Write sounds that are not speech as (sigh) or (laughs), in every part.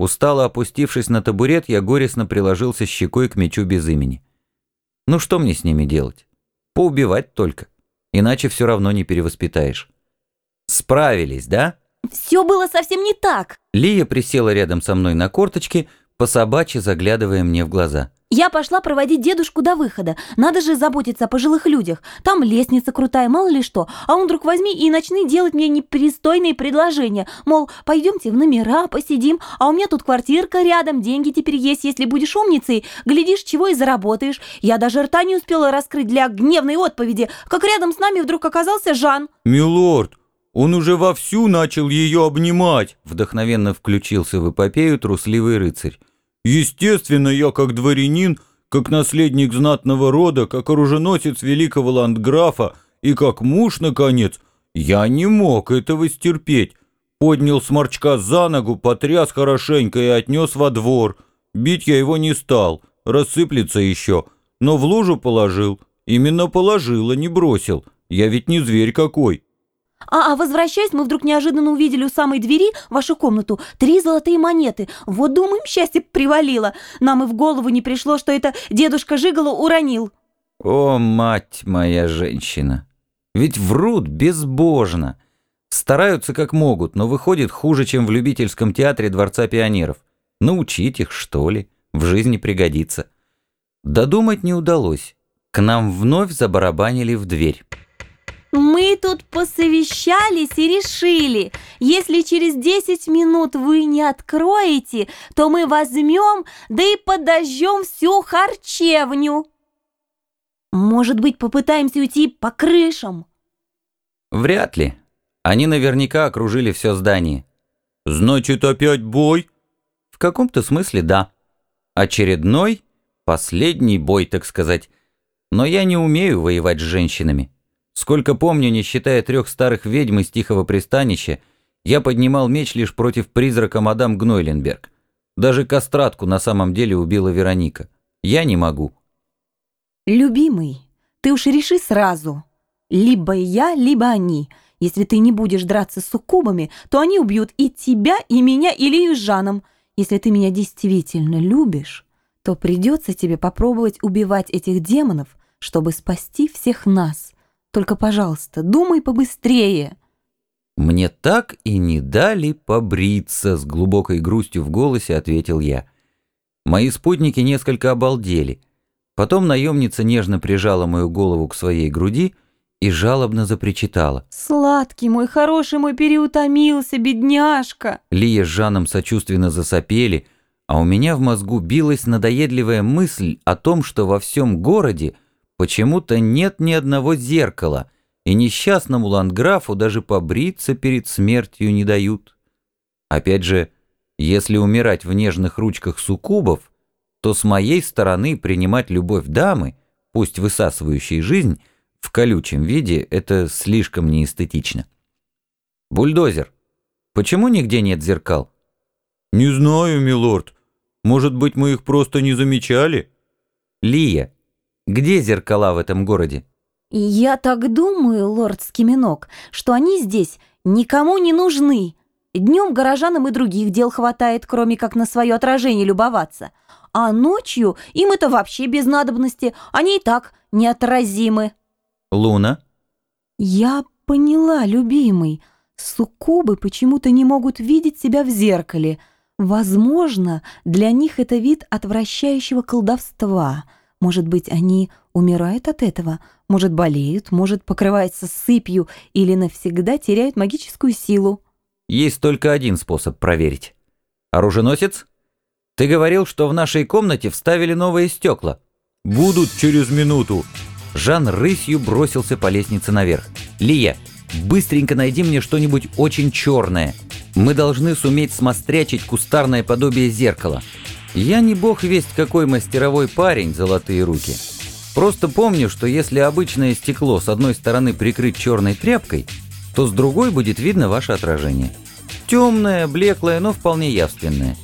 Устало опустившись на табурет, я горестно приложился щекой к мечу без имени. Ну что мне с ними делать? Поубивать только. Иначе все равно не перевоспитаешь. Справились, да? Все было совсем не так. Лия присела рядом со мной на корточки, по собачьи заглядывая мне в глаза. Я пошла проводить дедушку до выхода. Надо же заботиться о пожилых людях. Там лестница крутая, мало ли что. А он вдруг возьми и начни делать мне непристойные предложения. Мол, пойдемте в номера, посидим, а у меня тут квартирка рядом, деньги теперь есть, если будешь умницей. Глядишь, чего и заработаешь. Я даже рта не успела раскрыть для гневной отповеди, как рядом с нами вдруг оказался Жан. «Милорд, он уже вовсю начал ее обнимать!» Вдохновенно включился в эпопею трусливый рыцарь. Естественно, я как дворянин, как наследник знатного рода, как оруженосец великого ландграфа и как муж, наконец, я не мог этого стерпеть. Поднял сморчка за ногу, потряс хорошенько и отнес во двор. Бить я его не стал, рассыплется еще, но в лужу положил. Именно положил, а не бросил. Я ведь не зверь какой. А, а возвращаясь, мы вдруг неожиданно увидели у самой двери вашу комнату три золотые монеты. Вот, думаем, счастье привалило. Нам и в голову не пришло, что это дедушка Жигало уронил. О, мать моя женщина! Ведь врут безбожно. Стараются как могут, но выходит хуже, чем в любительском театре Дворца пионеров. Научить их, что ли, в жизни пригодится. Додумать не удалось. К нам вновь забарабанили в дверь. Мы тут посовещались и решили, если через 10 минут вы не откроете, то мы возьмем, да и подожжем всю харчевню. Может быть, попытаемся уйти по крышам? Вряд ли. Они наверняка окружили все здание. Значит, опять бой? В каком-то смысле да. Очередной, последний бой, так сказать. Но я не умею воевать с женщинами. Сколько помню, не считая трех старых ведьм из тихого пристанища, я поднимал меч лишь против призрака мадам Гнойленберг. Даже кастратку на самом деле убила Вероника. Я не могу. Любимый, ты уж реши сразу. Либо я, либо они. Если ты не будешь драться с суккубами, то они убьют и тебя, и меня, и Лию с Жаном. Если ты меня действительно любишь, то придется тебе попробовать убивать этих демонов, чтобы спасти всех нас. Только, пожалуйста, думай побыстрее». «Мне так и не дали побриться», — с глубокой грустью в голосе ответил я. Мои спутники несколько обалдели. Потом наемница нежно прижала мою голову к своей груди и жалобно запричитала. «Сладкий мой, хороший мой, переутомился, бедняжка!» Лия с Жаном сочувственно засопели, а у меня в мозгу билась надоедливая мысль о том, что во всем городе Почему-то нет ни одного зеркала, и несчастному ландграфу даже побриться перед смертью не дают. Опять же, если умирать в нежных ручках суккубов, то с моей стороны принимать любовь дамы, пусть высасывающей жизнь, в колючем виде это слишком неэстетично. Бульдозер, почему нигде нет зеркал? Не знаю, милорд. Может быть, мы их просто не замечали? Лия, где зеркала в этом городе? Я так думаю, лорд Скиминок, что они здесь никому не нужны. Днем горожанам и других дел хватает, кроме как на свое отражение любоваться. А ночью им это вообще без надобности, они и так неотразимы. Луна? Я поняла, любимый. Суккубы почему-то не могут видеть себя в зеркале. Возможно, для них это вид отвращающего колдовства — может быть, они умирают от этого, может, болеют, может, покрываются сыпью или навсегда теряют магическую силу. Есть только один способ проверить. Оруженосец? Ты говорил, что в нашей комнате вставили новые стекла. Будут через минуту. Жан рысью бросился по лестнице наверх. Лия, быстренько найди мне что-нибудь очень черное. Мы должны суметь смострячить кустарное подобие зеркала. Я не бог весть какой мастеровой парень, золотые руки. Просто помню, что если обычное стекло с одной стороны прикрыть черной тряпкой, то с другой будет видно ваше отражение. Темное, блеклое, но вполне явственное.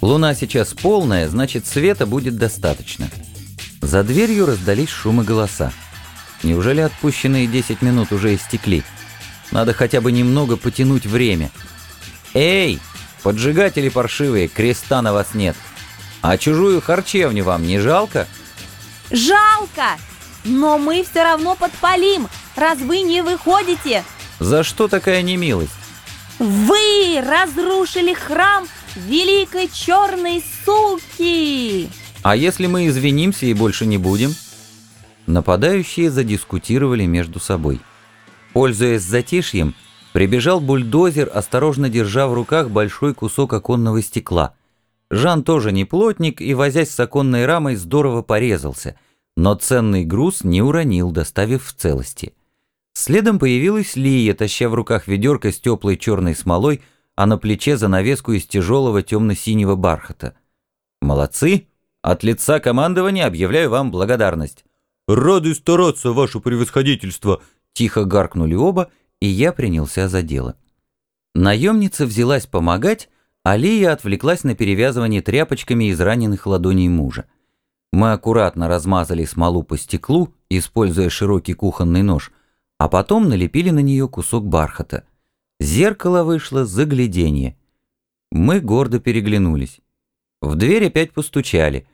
Луна сейчас полная, значит света будет достаточно. За дверью раздались шумы голоса. Неужели отпущенные 10 минут уже истекли? Надо хотя бы немного потянуть время. «Эй, Поджигатели паршивые, креста на вас нет. А чужую харчевню вам не жалко? Жалко! Но мы все равно подпалим, раз вы не выходите. За что такая немилость? Вы разрушили храм великой черной суки! А если мы извинимся и больше не будем? Нападающие задискутировали между собой. Пользуясь затишьем, прибежал бульдозер, осторожно держа в руках большой кусок оконного стекла. Жан тоже не плотник и, возясь с оконной рамой, здорово порезался, но ценный груз не уронил, доставив в целости. Следом появилась Лия, таща в руках ведерко с теплой черной смолой, а на плече занавеску из тяжелого темно-синего бархата. «Молодцы! От лица командования объявляю вам благодарность!» «Рады стараться, ваше превосходительство!» Тихо гаркнули оба, и я принялся за дело. Наемница взялась помогать, а Лия отвлеклась на перевязывание тряпочками из раненых ладоней мужа. Мы аккуратно размазали смолу по стеклу, используя широкий кухонный нож, а потом налепили на нее кусок бархата. Зеркало вышло загляденье. Мы гордо переглянулись. В дверь опять постучали.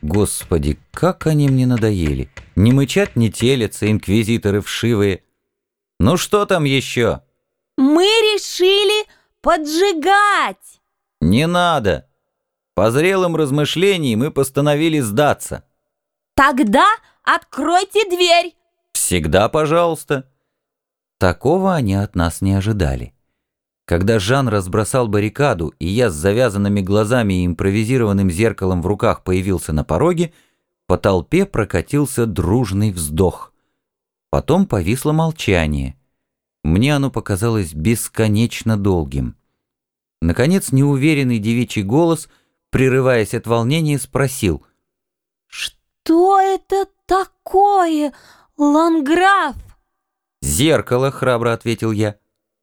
Господи, как они мне надоели. Не мычат, не телятся, инквизиторы вшивые. Ну что там еще? Мы решили поджигать! Не надо. По зрелым размышлениям мы постановили сдаться. Тогда откройте дверь! Всегда пожалуйста. Такого они от нас не ожидали. Когда Жан разбросал баррикаду, и я с завязанными глазами и импровизированным зеркалом в руках появился на пороге, по толпе прокатился дружный вздох. Потом повисло молчание. Мне оно показалось бесконечно долгим. Наконец, неуверенный девичий голос, прерываясь от волнения, спросил. «Что это такое, Ланграф?» «Зеркало», — храбро ответил я.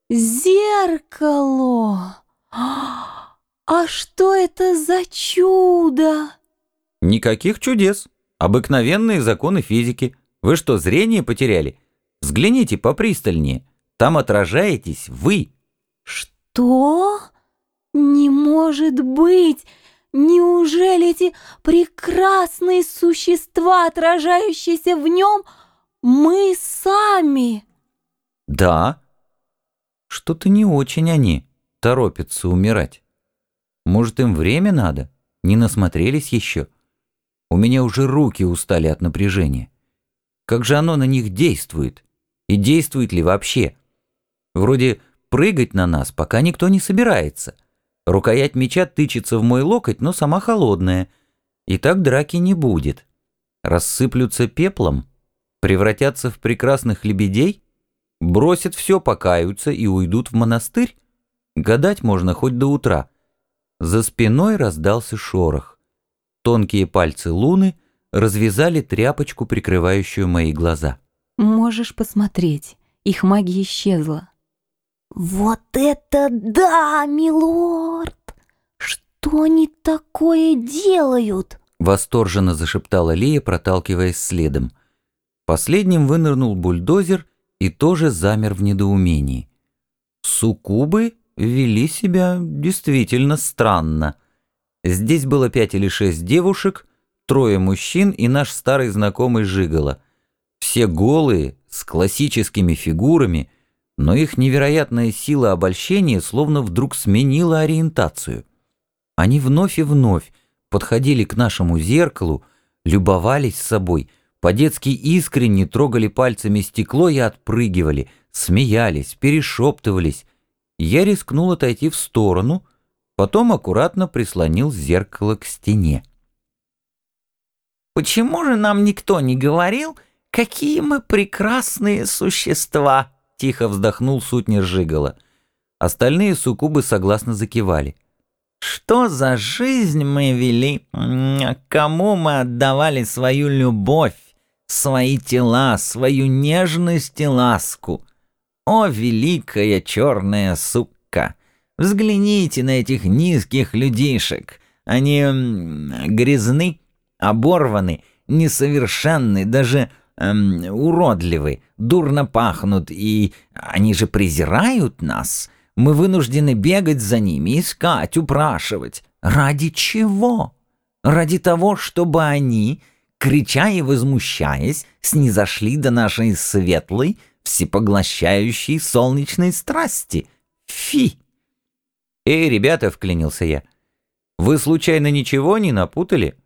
«Зеркало! А что это за чудо?» Никаких чудес. Обыкновенные законы физики. Вы что, зрение потеряли? Взгляните попристальнее. Там отражаетесь вы. Что? Не может быть! Неужели эти прекрасные существа, отражающиеся в нем, мы сами? Да. Что-то не очень они торопятся умирать. Может, им время надо? Не насмотрелись еще? У меня уже руки устали от напряжения. Как же оно на них действует? И действует ли вообще? Вроде прыгать на нас пока никто не собирается. Рукоять меча тычется в мой локоть, но сама холодная. И так драки не будет. Рассыплются пеплом? Превратятся в прекрасных лебедей? Бросят все, покаются и уйдут в монастырь? Гадать можно хоть до утра. За спиной раздался шорох. Тонкие пальцы Луны развязали тряпочку, прикрывающую мои глаза. «Можешь посмотреть, их магия исчезла». «Вот это да, милорд! Что они такое делают?» Восторженно зашептала Лия, проталкиваясь следом. Последним вынырнул бульдозер и тоже замер в недоумении. Суккубы вели себя действительно странно. Здесь было пять или шесть девушек, трое мужчин и наш старый знакомый Жигало. Все голые, с классическими фигурами, но их невероятная сила обольщения словно вдруг сменила ориентацию. Они вновь и вновь подходили к нашему зеркалу, любовались собой, по-детски искренне трогали пальцами стекло и отпрыгивали, смеялись, перешептывались. Я рискнул отойти в сторону — Потом аккуратно прислонил зеркало к стене. «Почему же нам никто не говорил, какие мы прекрасные существа?» Тихо вздохнул сутнер Жигала. Остальные суккубы согласно закивали. «Что за жизнь мы вели? Кому мы отдавали свою любовь, свои тела, свою нежность и ласку? О, великая черная сука!» Взгляните на этих низких людишек. Они грязны, оборваны, несовершенны, даже эм, уродливы, дурно пахнут, и они же презирают нас. Мы вынуждены бегать за ними, искать, упрашивать. Ради чего? Ради того, чтобы они, крича и возмущаясь, снизошли до нашей светлой, всепоглощающей солнечной страсти. Фи! «Эй, ребята!» — вклинился я. «Вы случайно ничего не напутали?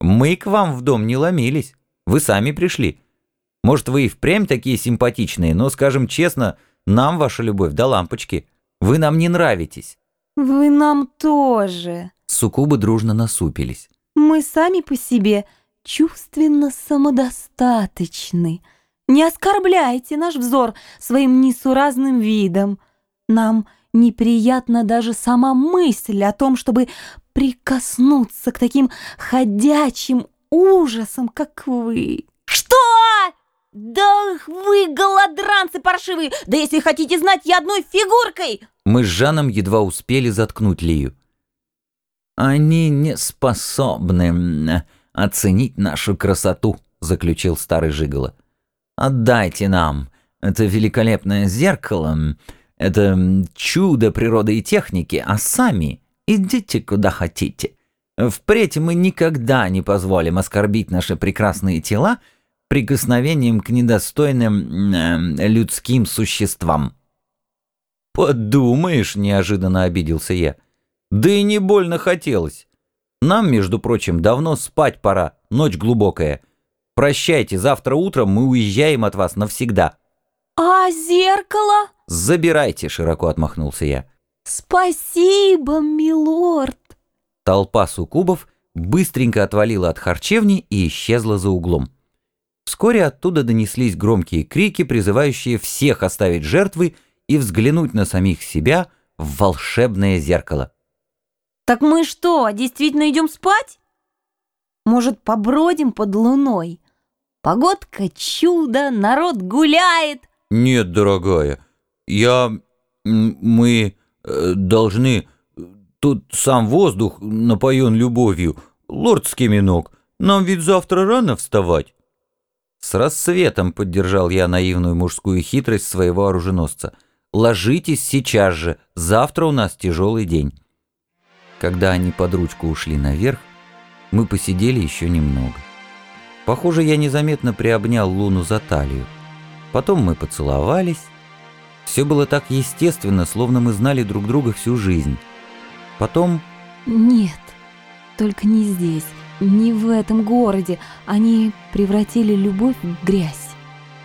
Мы к вам в дом не ломились. Вы сами пришли. Может, вы и впрямь такие симпатичные, но, скажем честно, нам ваша любовь до лампочки. Вы нам не нравитесь». Вы нам тоже. Суккубы дружно насупились. Мы сами по себе чувственно самодостаточны. Не оскорбляйте наш взор своим несуразным видом. Нам неприятна даже сама мысль о том, чтобы прикоснуться к таким ходячим ужасам, как вы. Да вы голодранцы паршивые! Да если хотите знать, я одной фигуркой! Мы с Жаном едва успели заткнуть Лию. «Они не способны оценить нашу красоту», — заключил старый Жигало. «Отдайте нам это великолепное зеркало, это чудо природы и техники, а сами идите куда хотите. Впредь мы никогда не позволим оскорбить наши прекрасные тела прикосновением к недостойным э, людским существам». «Подумаешь», — неожиданно обиделся я. «Да и не больно хотелось. Нам, между прочим, давно спать пора, ночь глубокая. Прощайте, завтра утром мы уезжаем от вас навсегда». А зеркало? «Забирайте», — широко отмахнулся я. Спасибо, милорд. Толпа суккубов быстренько отвалила от харчевни и исчезла за углом. Вскоре оттуда донеслись громкие крики, призывающие всех оставить жертвы и взглянуть на самих себя в волшебное зеркало. Так мы что, действительно идем спать? Может, побродим под луной? Погодка чудо, народ гуляет. Нет, дорогая, я... мы э, должны... Тут сам воздух напоен любовью. Лорд Скиминок, нам ведь завтра рано вставать. С рассветом поддержал я наивную мужскую хитрость своего оруженосца. Ложитесь сейчас же, завтра у нас тяжелый день. Когда они под ручку ушли наверх, мы посидели еще немного. Похоже, я незаметно приобнял Луну за талию. Потом мы поцеловались. Все было так естественно, словно мы знали друг друга всю жизнь. Потом Нет, только не здесь, не в этом городе. Они превратили любовь в грязь.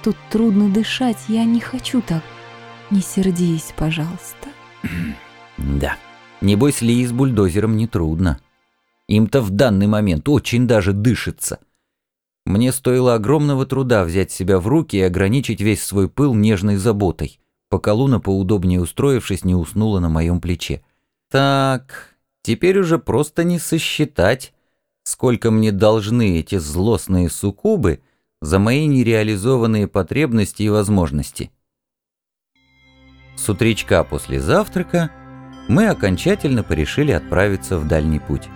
Тут трудно дышать, я не хочу так. Не сердись, пожалуйста. (clears throat) Да. Небось, Ли с бульдозером нетрудно. Им-то в данный момент очень даже дышится. Мне стоило огромного труда взять себя в руки и ограничить весь свой пыл нежной заботой, пока Луна, поудобнее устроившись, не уснула на моем плече. Так, теперь уже просто не сосчитать, сколько мне должны эти злостные суккубы за мои нереализованные потребности и возможности. С утречка после завтрака мы окончательно порешили отправиться в дальний путь.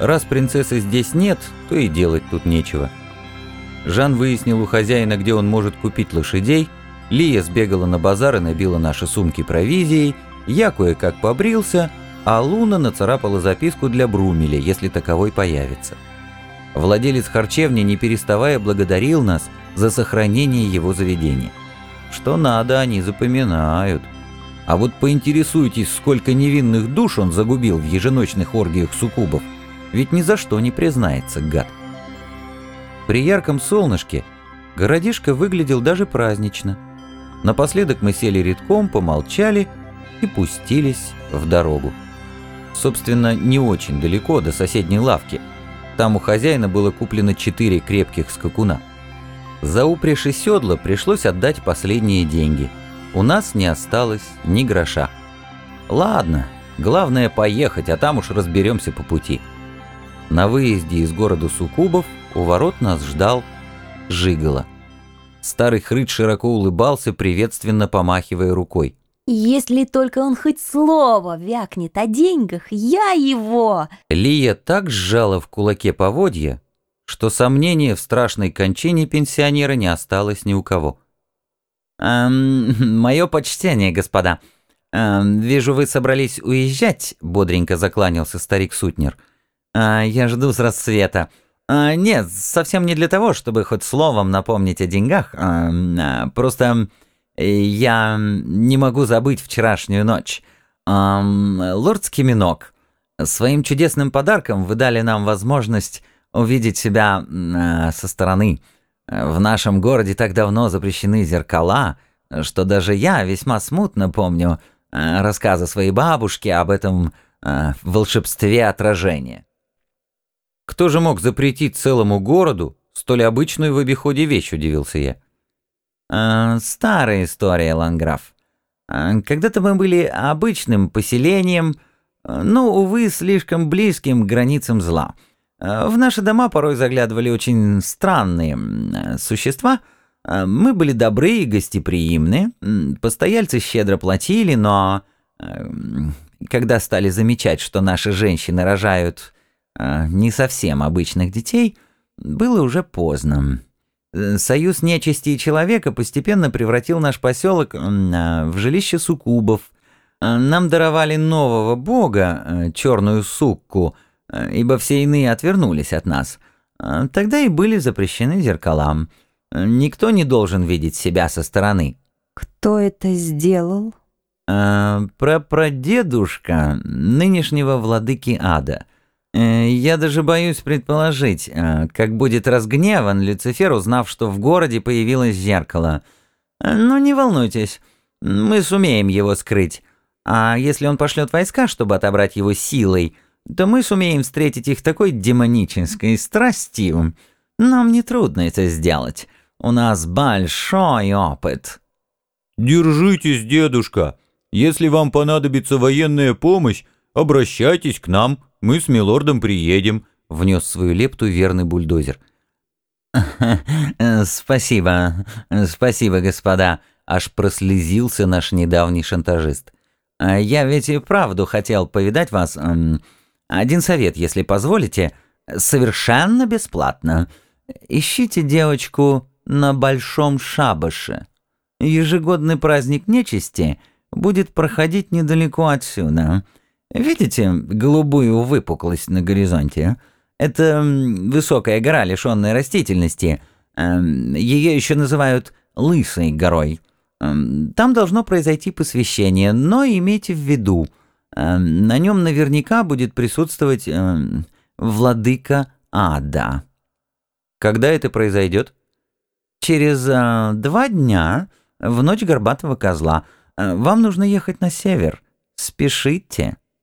Раз принцессы здесь нет, то и делать тут нечего. Жан выяснил у хозяина, где он может купить лошадей, Лия сбегала на базар и набила наши сумки провизией, я кое-как побрился, а Луна нацарапала записку для Брумеля, если таковой появится. Владелец харчевни, не переставая, благодарил нас за сохранение его заведения. Что надо, они запоминают. А вот поинтересуйтесь, сколько невинных душ он загубил в еженочных оргиях суккубов, ведь ни за что не признается, гад. При ярком солнышке городишко выглядел даже празднично. Напоследок мы сели редком, помолчали и пустились в дорогу. Собственно, не очень далеко до соседней лавки. Там у хозяина было куплено четыре крепких скакуна. За упряжь и седла пришлось отдать последние деньги. У нас не осталось ни гроша. Ладно, главное поехать, а там уж разберемся по пути. На выезде из города Сукубов у ворот нас ждал Жигало. Старый хрыч широко улыбался, приветственно помахивая рукой. Если только он хоть слово вякнет о деньгах, я его... Лия так сжала в кулаке поводья, что сомнения в страшной кончине пенсионера не осталось ни у кого. Эм, (laughs) мое почтение, господа. Э, «Вижу, вы собрались уезжать», — бодренько закланялся старик Сутнер. «А, «Я жду с рассвета». А, «Нет, совсем не для того, чтобы хоть словом напомнить о деньгах. А, просто я не могу забыть вчерашнюю ночь. А, лорд Скиминок, своим чудесным подарком вы дали нам возможность увидеть себя а, со стороны. В нашем городе так давно запрещены зеркала, что даже я весьма смутно помню а, рассказы своей бабушки об этом а, волшебстве отражения. Кто же мог запретить целому городу столь обычную в обиходе вещь, удивился я. А, старая история, Ланграф. А, когда-то мы были обычным поселением, но, увы, слишком близким к границам зла. В наши дома порой заглядывали очень странные существа. Мы были добры и гостеприимны, постояльцы щедро платили, но когда стали замечать, что наши женщины рожают не совсем обычных детей, было уже поздно. Э, союз нечисти и человека постепенно превратил наш поселок а, в жилище суккубов. А, нам даровали нового бога, э, черную сукку, э, ибо все иные отвернулись от нас. Тогда и были запрещены зеркалам. Никто не должен видеть себя со стороны. Кто это сделал? Прапрадедушка нынешнего владыки ада — Э, я даже боюсь предположить, э, как будет разгневан Люцифер, узнав, что в городе появилось зеркало. Э, но не волнуйтесь, мы сумеем его скрыть. А если он пошлет войска, чтобы отобрать его силой, то мы сумеем встретить их такой демонической страстью. Нам нетрудно это сделать. У нас большой опыт. Держитесь, дедушка. Если вам понадобится военная помощь, обращайтесь к нам. Мы с милордом приедем», — внес свою лепту верный бульдозер. (laughs) «Спасибо, спасибо, господа», — аж прослезился наш недавний шантажист. А «Я ведь и правду хотел повидать вас. Один совет, если позволите, совершенно бесплатно. Ищите девочку на Большом Шабаше. Ежегодный праздник нечисти будет проходить недалеко отсюда». Видите голубую выпуклость на горизонте? Это высокая гора, лишенная растительности. Эм, Ее еще называют Лысой горой. Эм, там должно произойти посвящение, но имейте в виду, эм, на нем наверняка будет присутствовать владыка ада. Когда это произойдет? Через э, два дня, в ночь горбатого козла. Э, вам нужно ехать на север. Спешите.